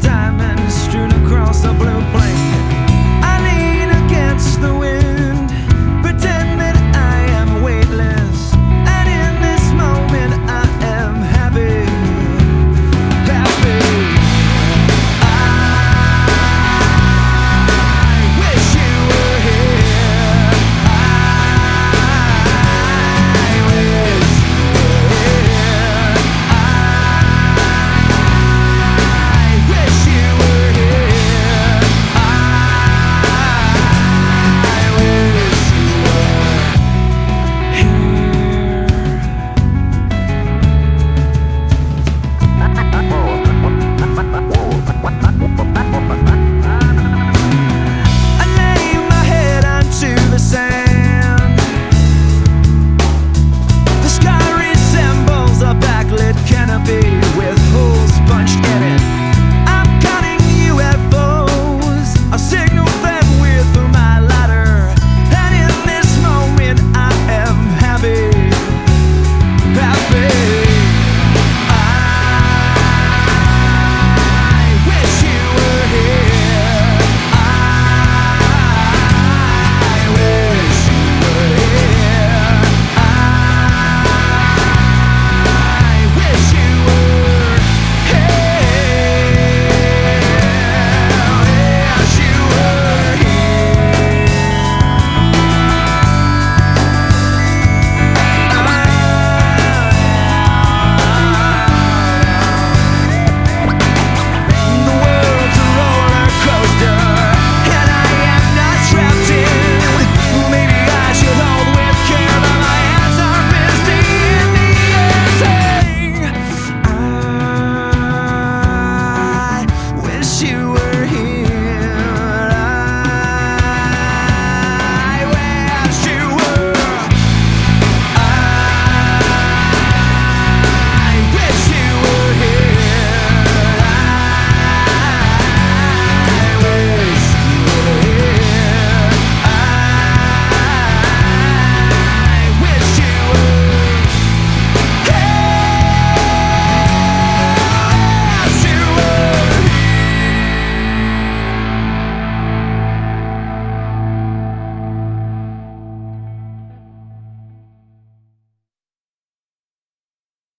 diamonds strewn across the blue.